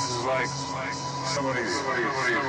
place is like somebody, somebody, somebody,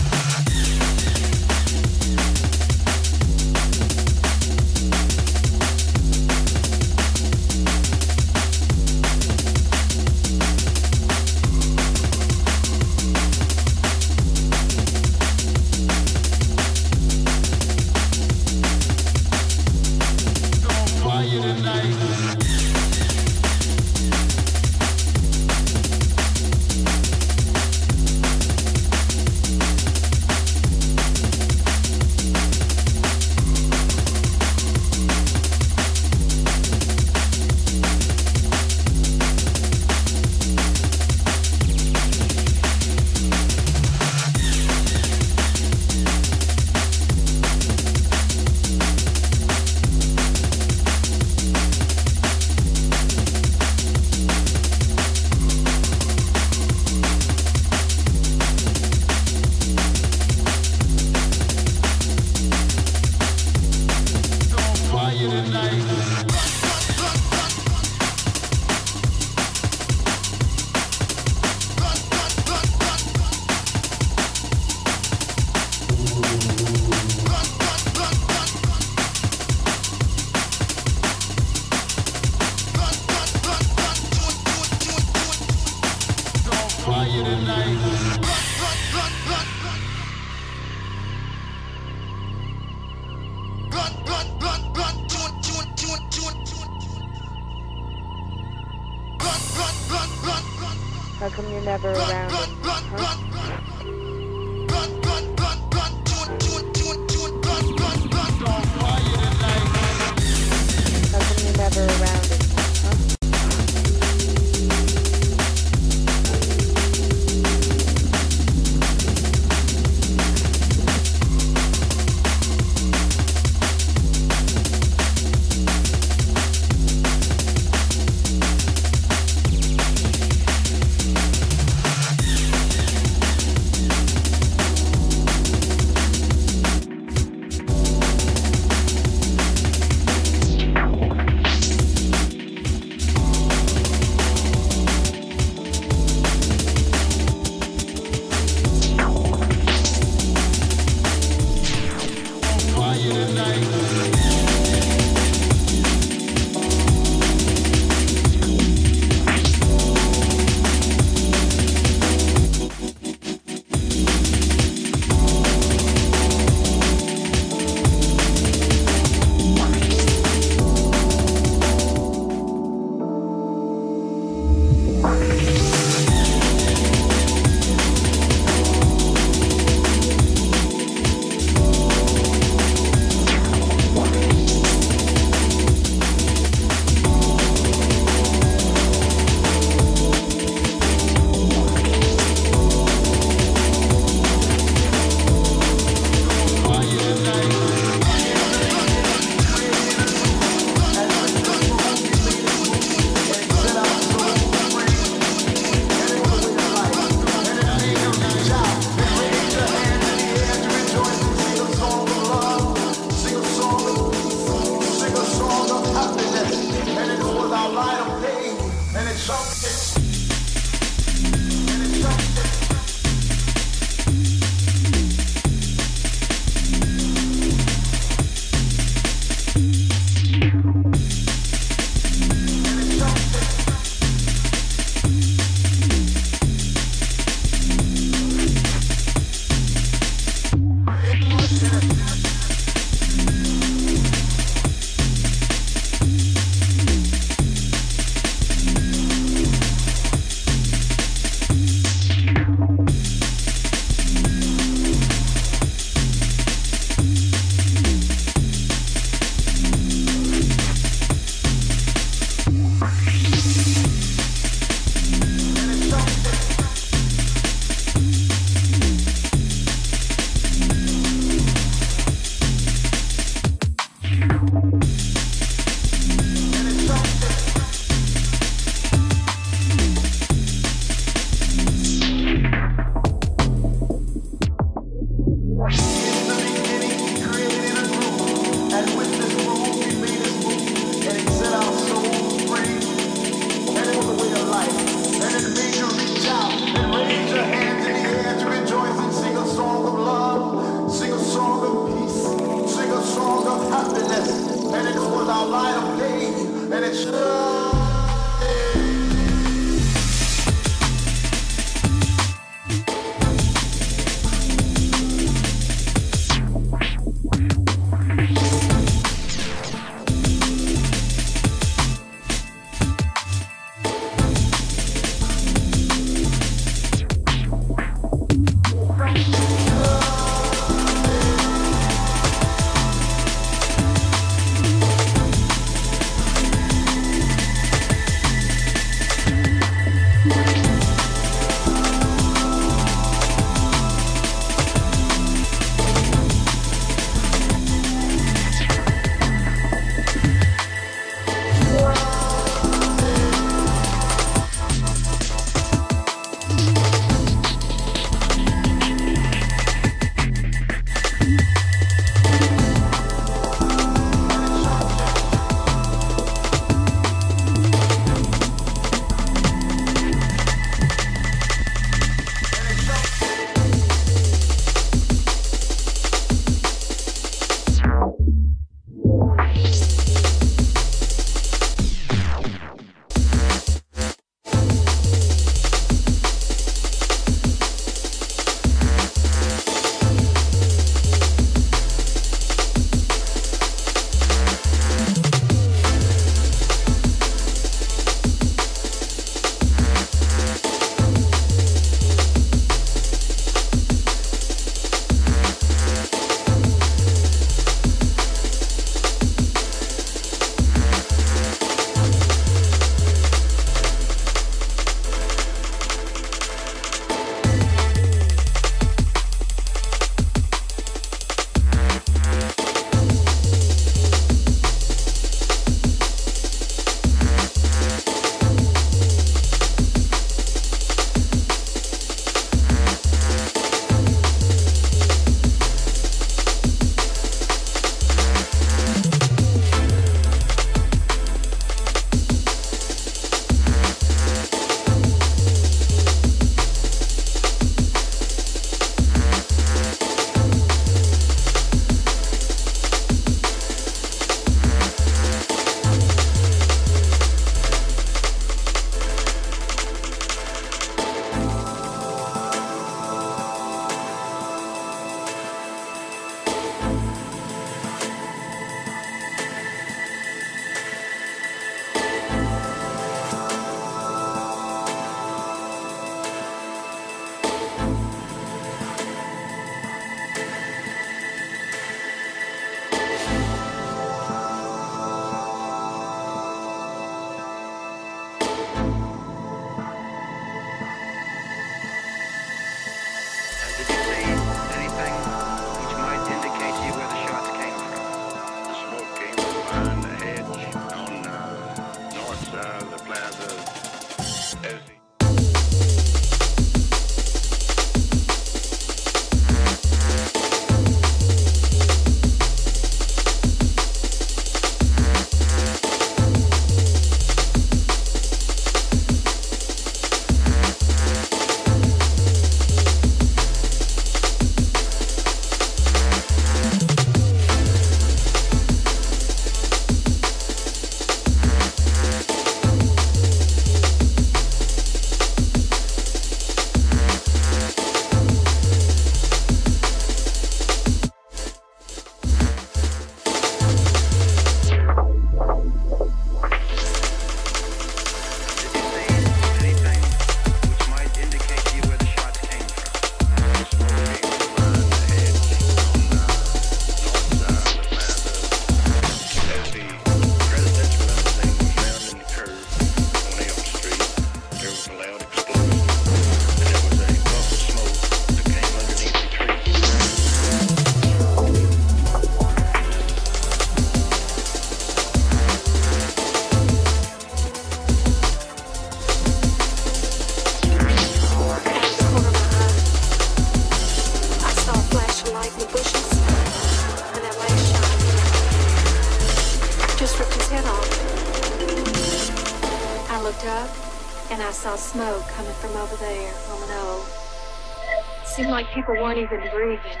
like people weren't even breathing.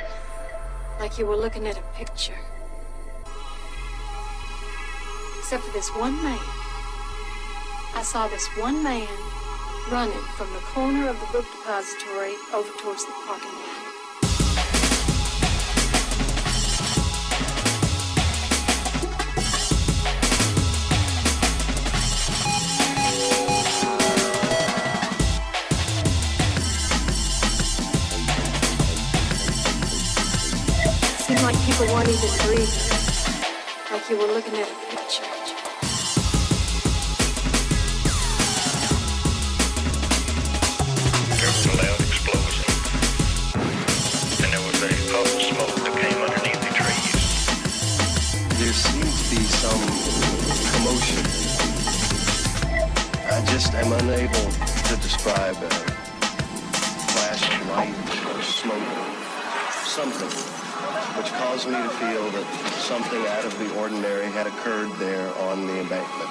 Like you were looking at a picture. Except for this one man. I saw this one man running from the corner of the book depository over towards the parking Bye. back.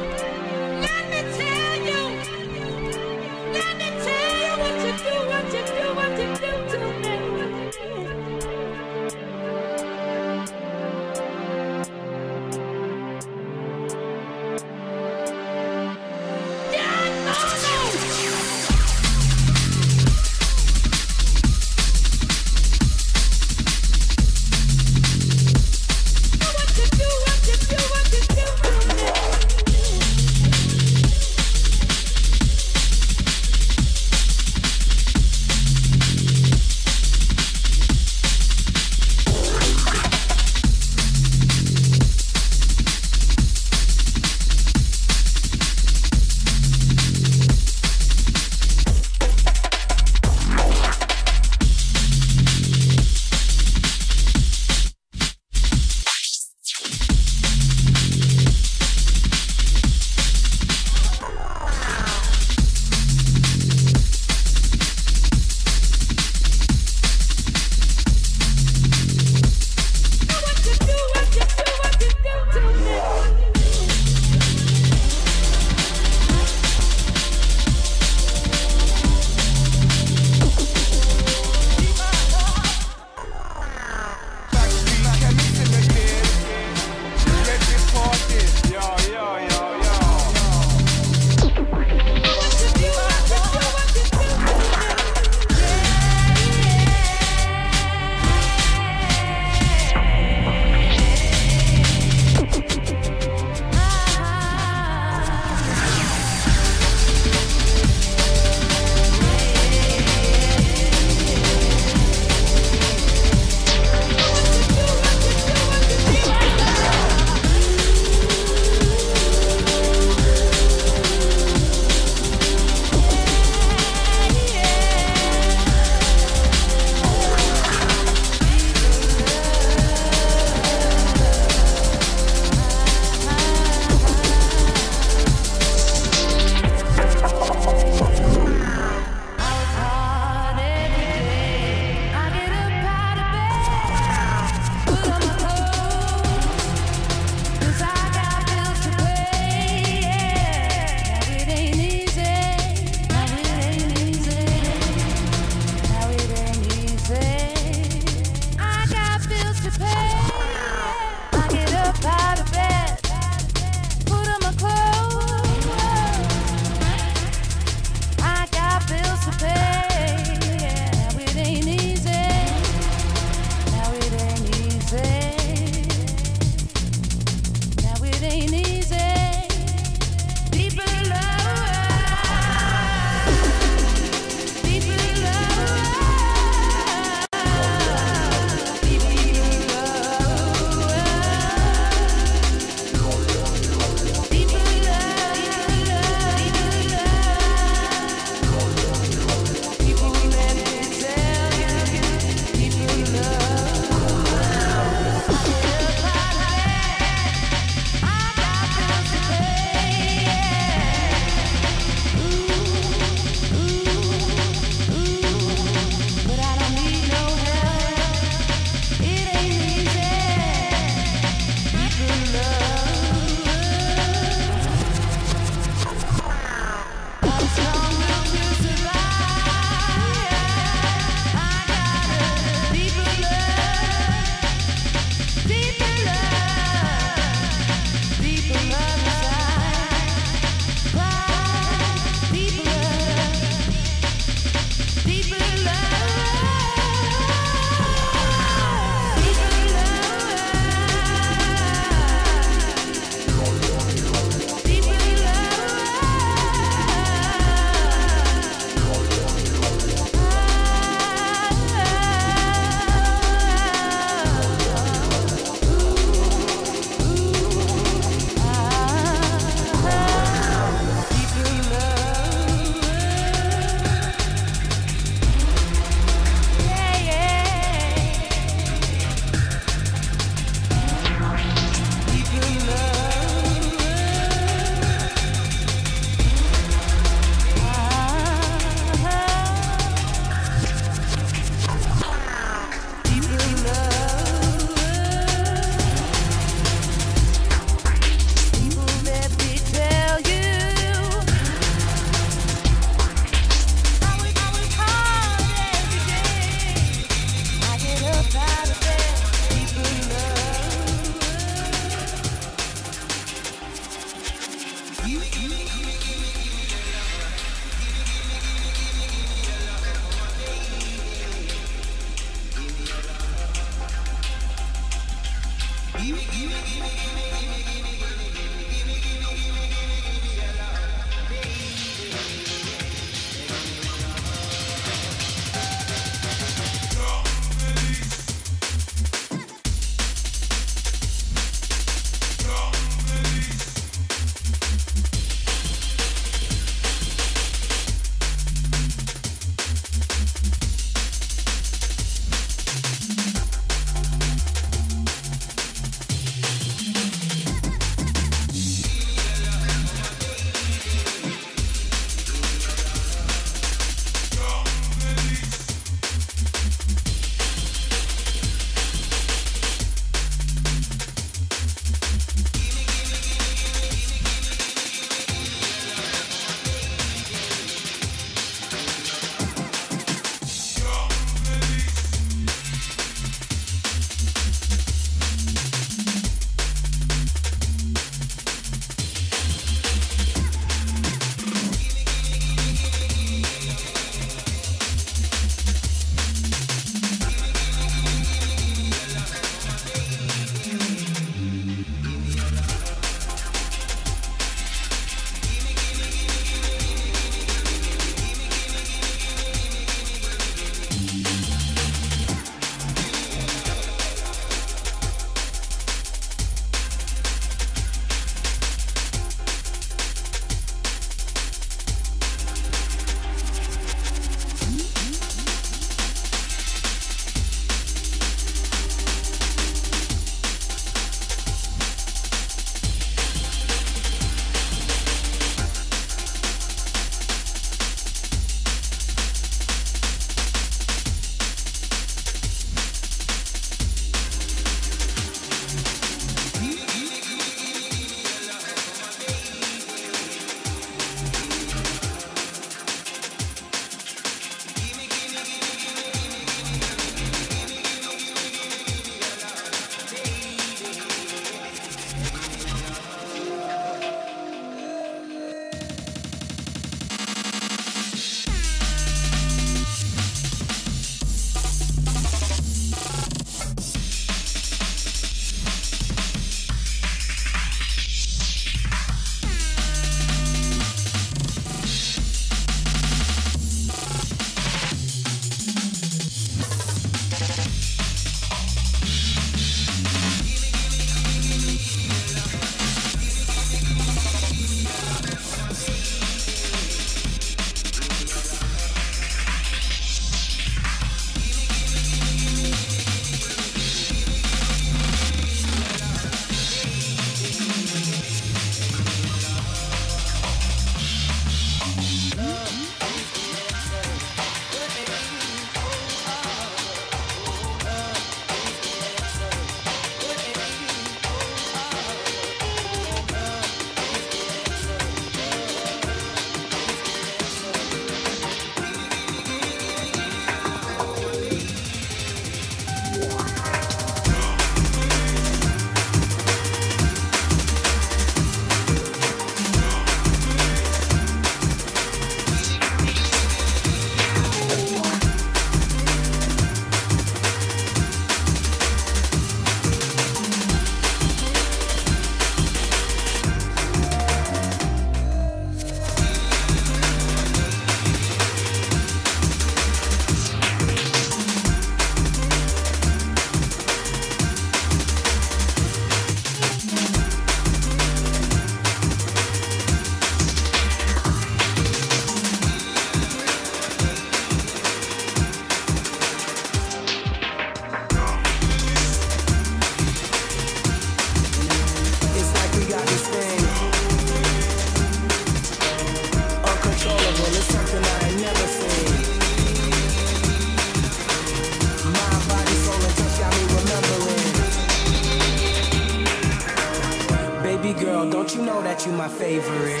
my favorite.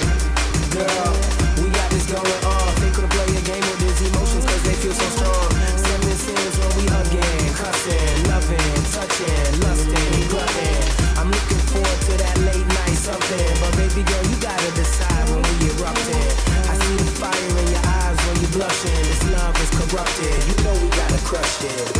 Girl, we got this going on. They could play a game with these emotions cause they feel so strong. Seven sins when we hugging, cussing, loving, touching, lusting, glutting. I'm looking forward to that late night something. But baby girl, you gotta decide when we erupting. I see the fire in your eyes when you blushing. This love is corrupted. You know we gotta crush it.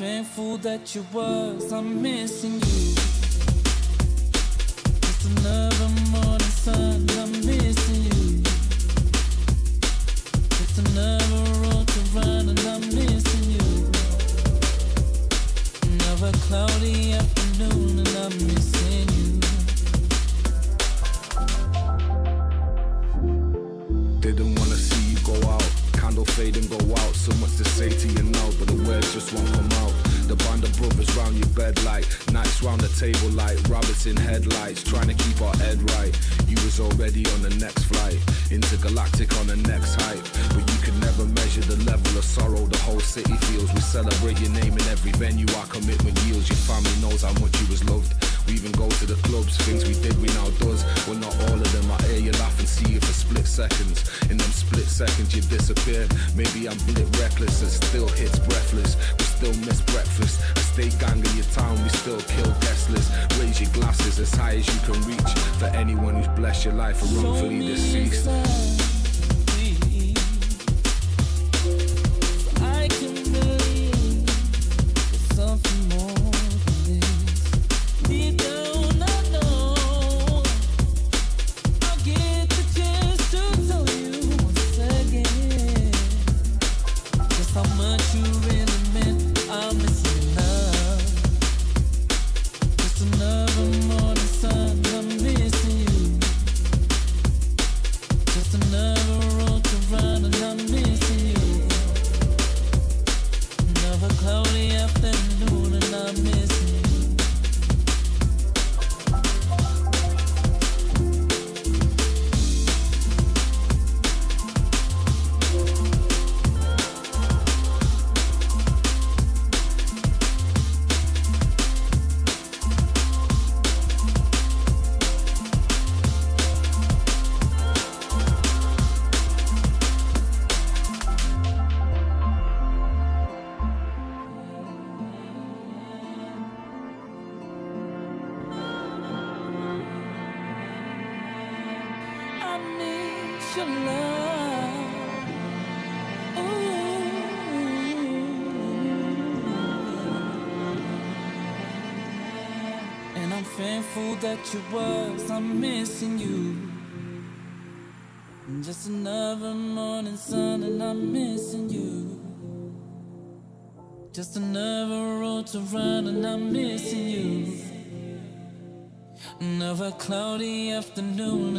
Thankful that you was, I'm missing you. that you was, I'm missing you. Just another morning sun, and I'm missing you. Just another road to run, and I'm missing you. Another cloudy afternoon.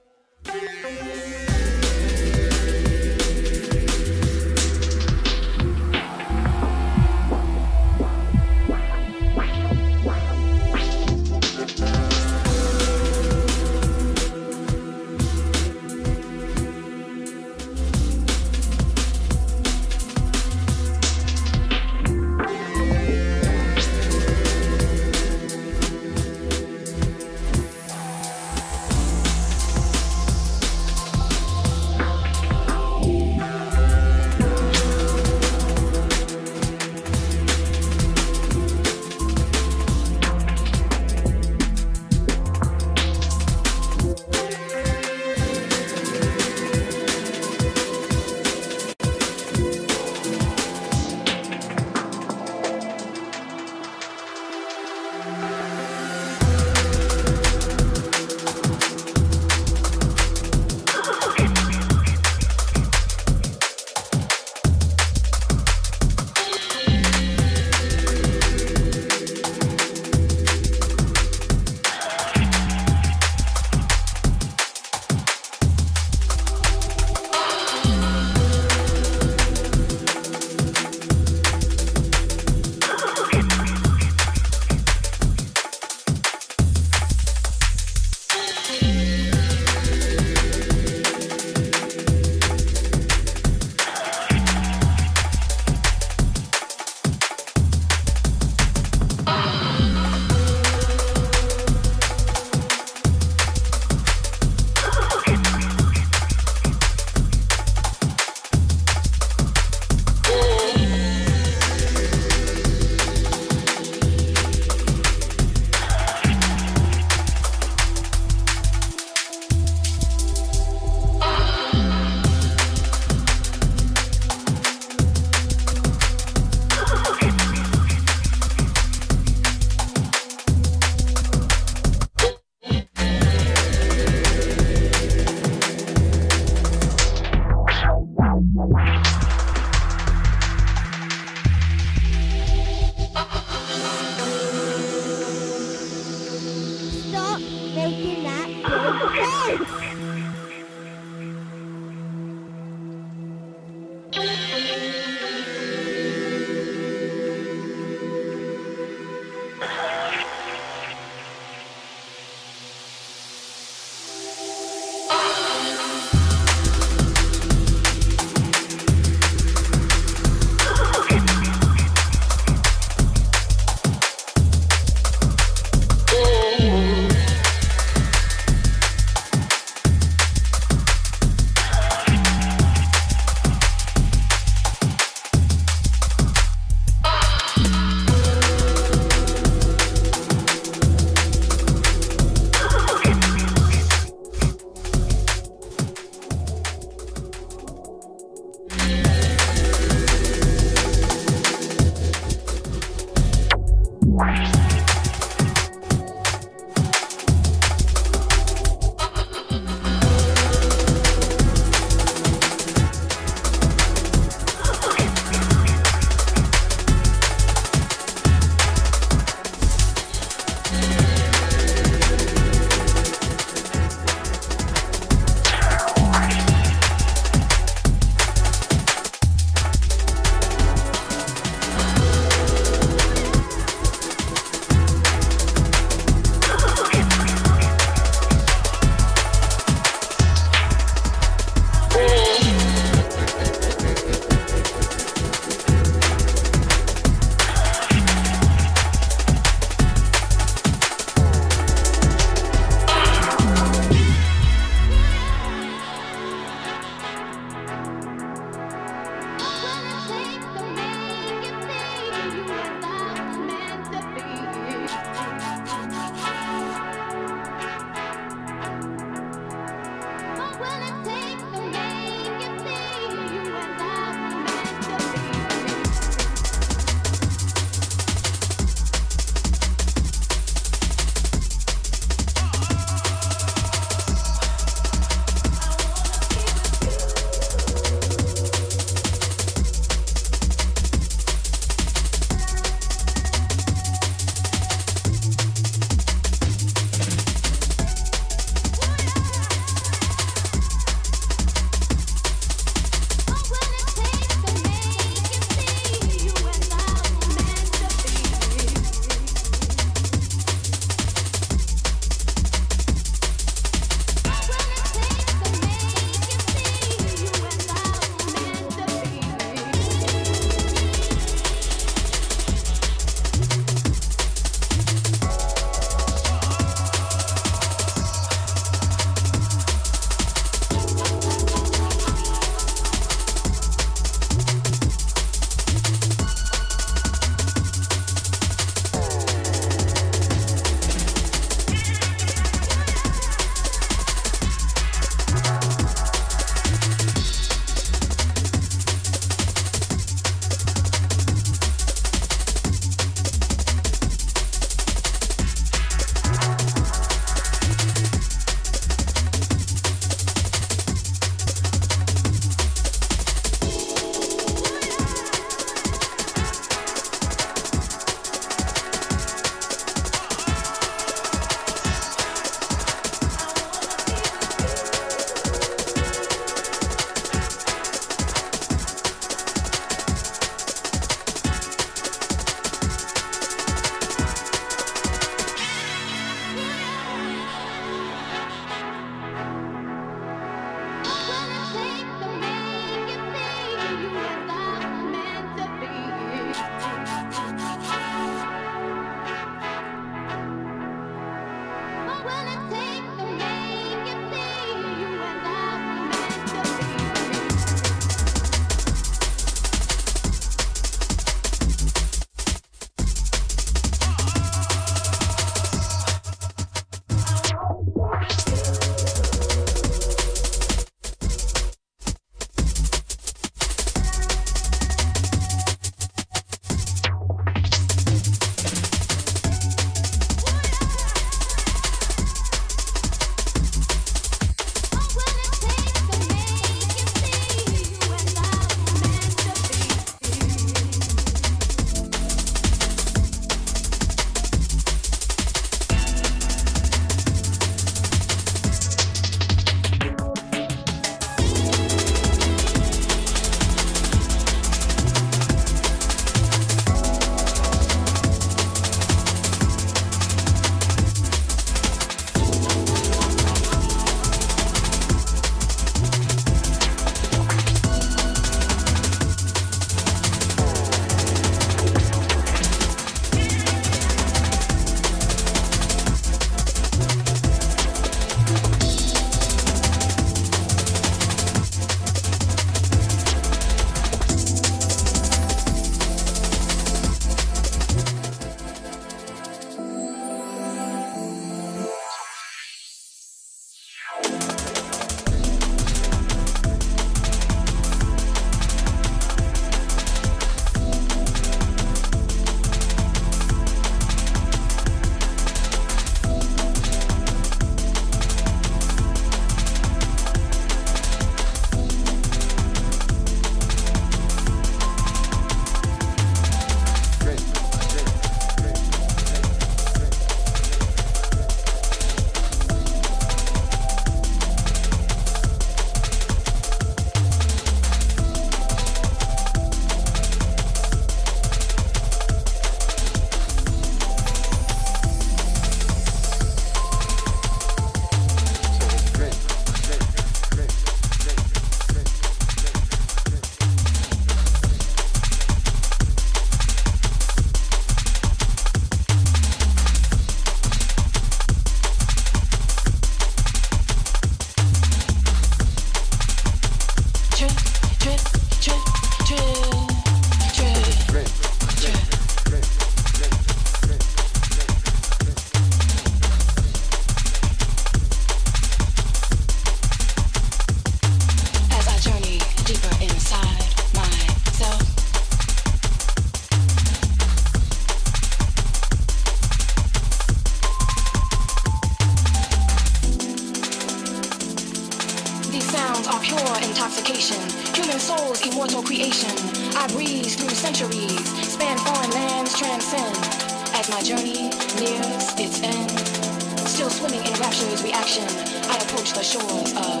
The shores of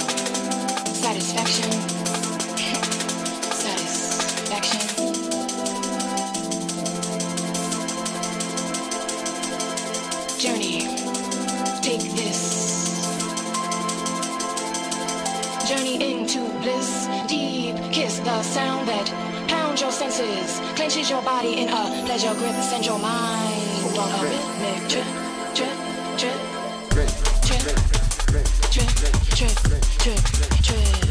satisfaction. satisfaction. Journey, take this. Journey into bliss, deep kiss the sound that pounds your senses, clenches your body in a pleasure grip, send your mind on a rhythmic trip, trip, trip, trick, trick, trick.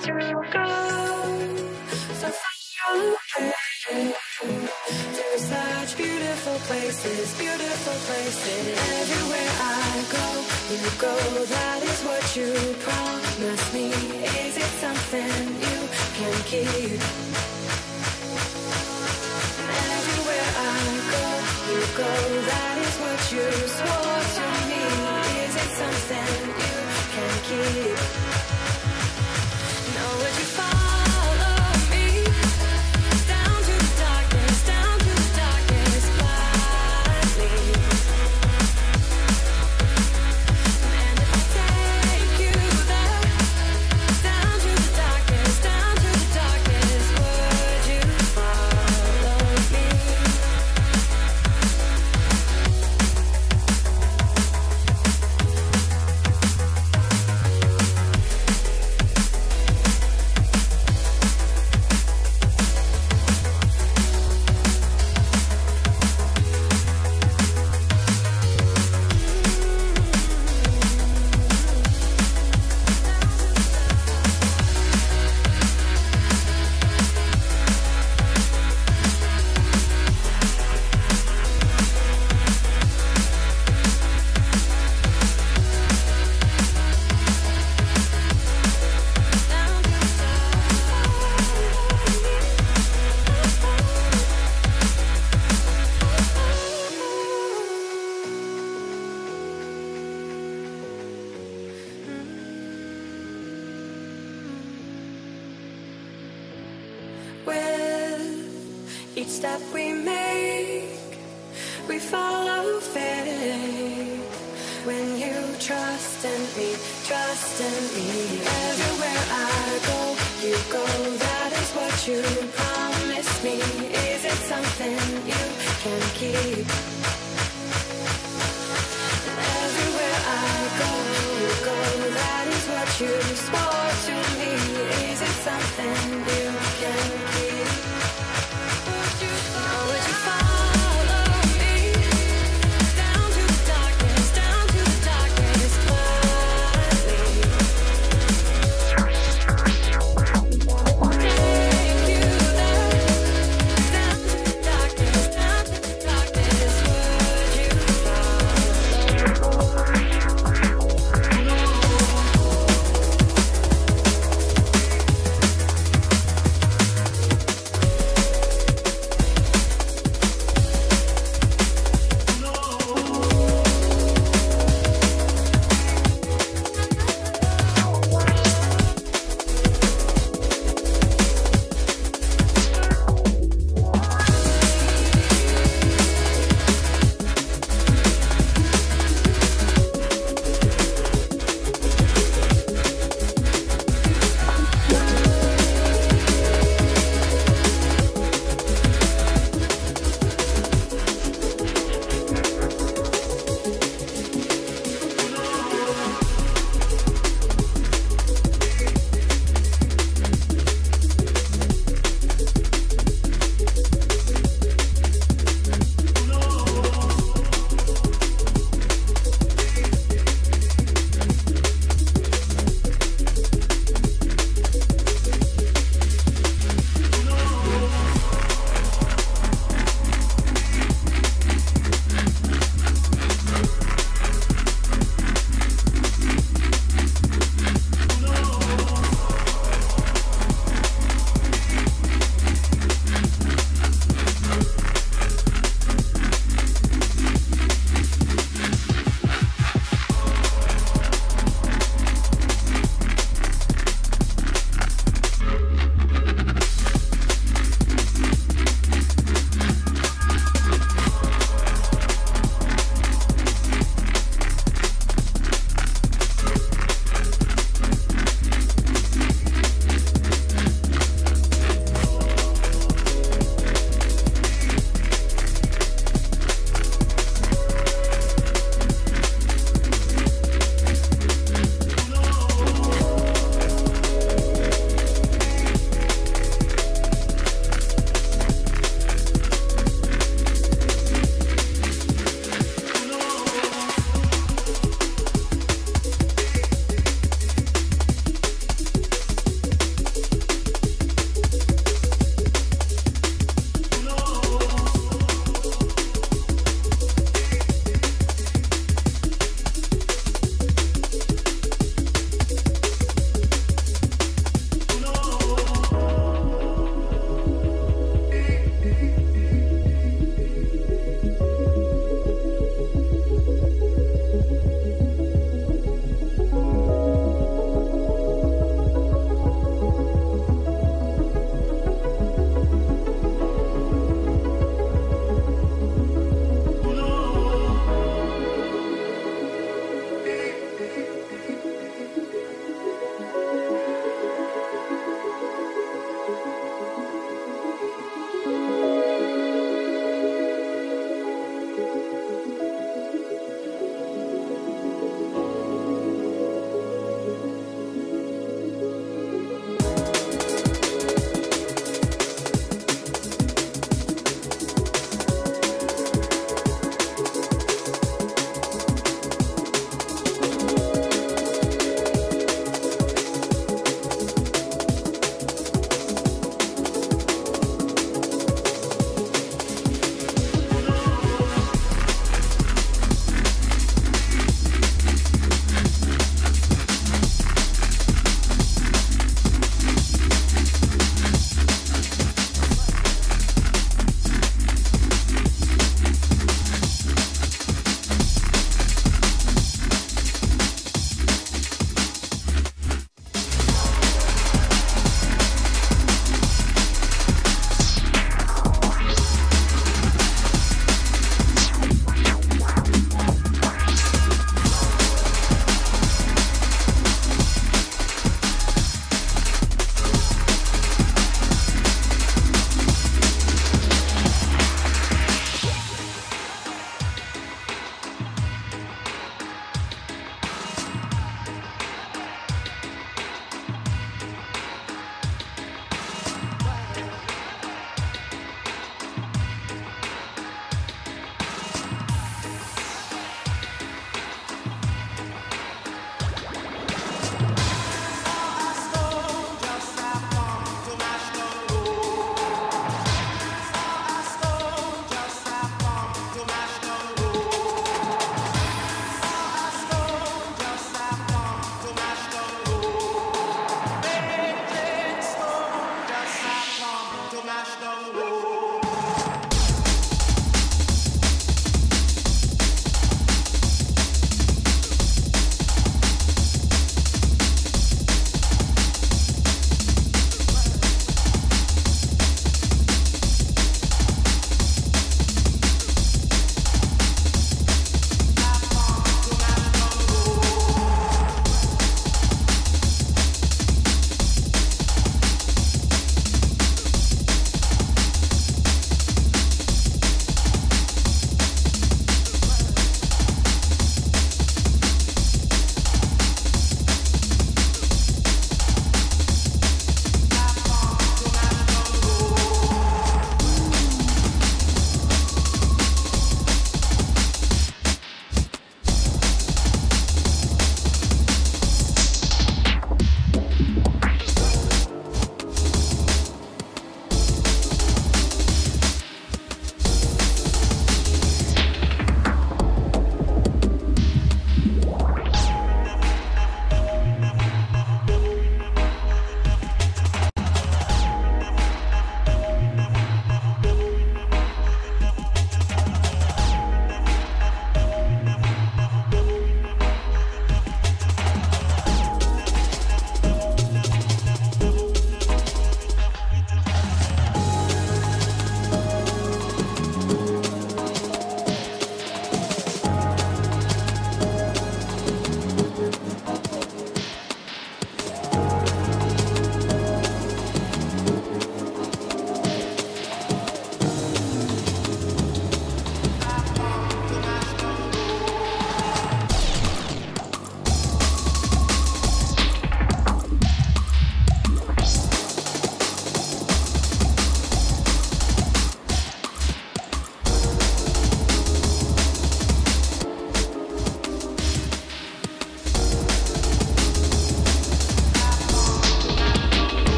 to such beautiful Places, beautiful places Everywhere I go, you go That is what you promised me Is it something you can keep? Everywhere I go, you go That is what you swore to me Is it something you can keep? where'd you find